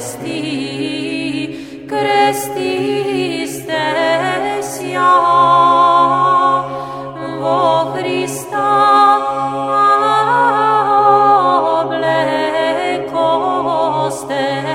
Christi, Christi stesia, vo Christa oblecoste.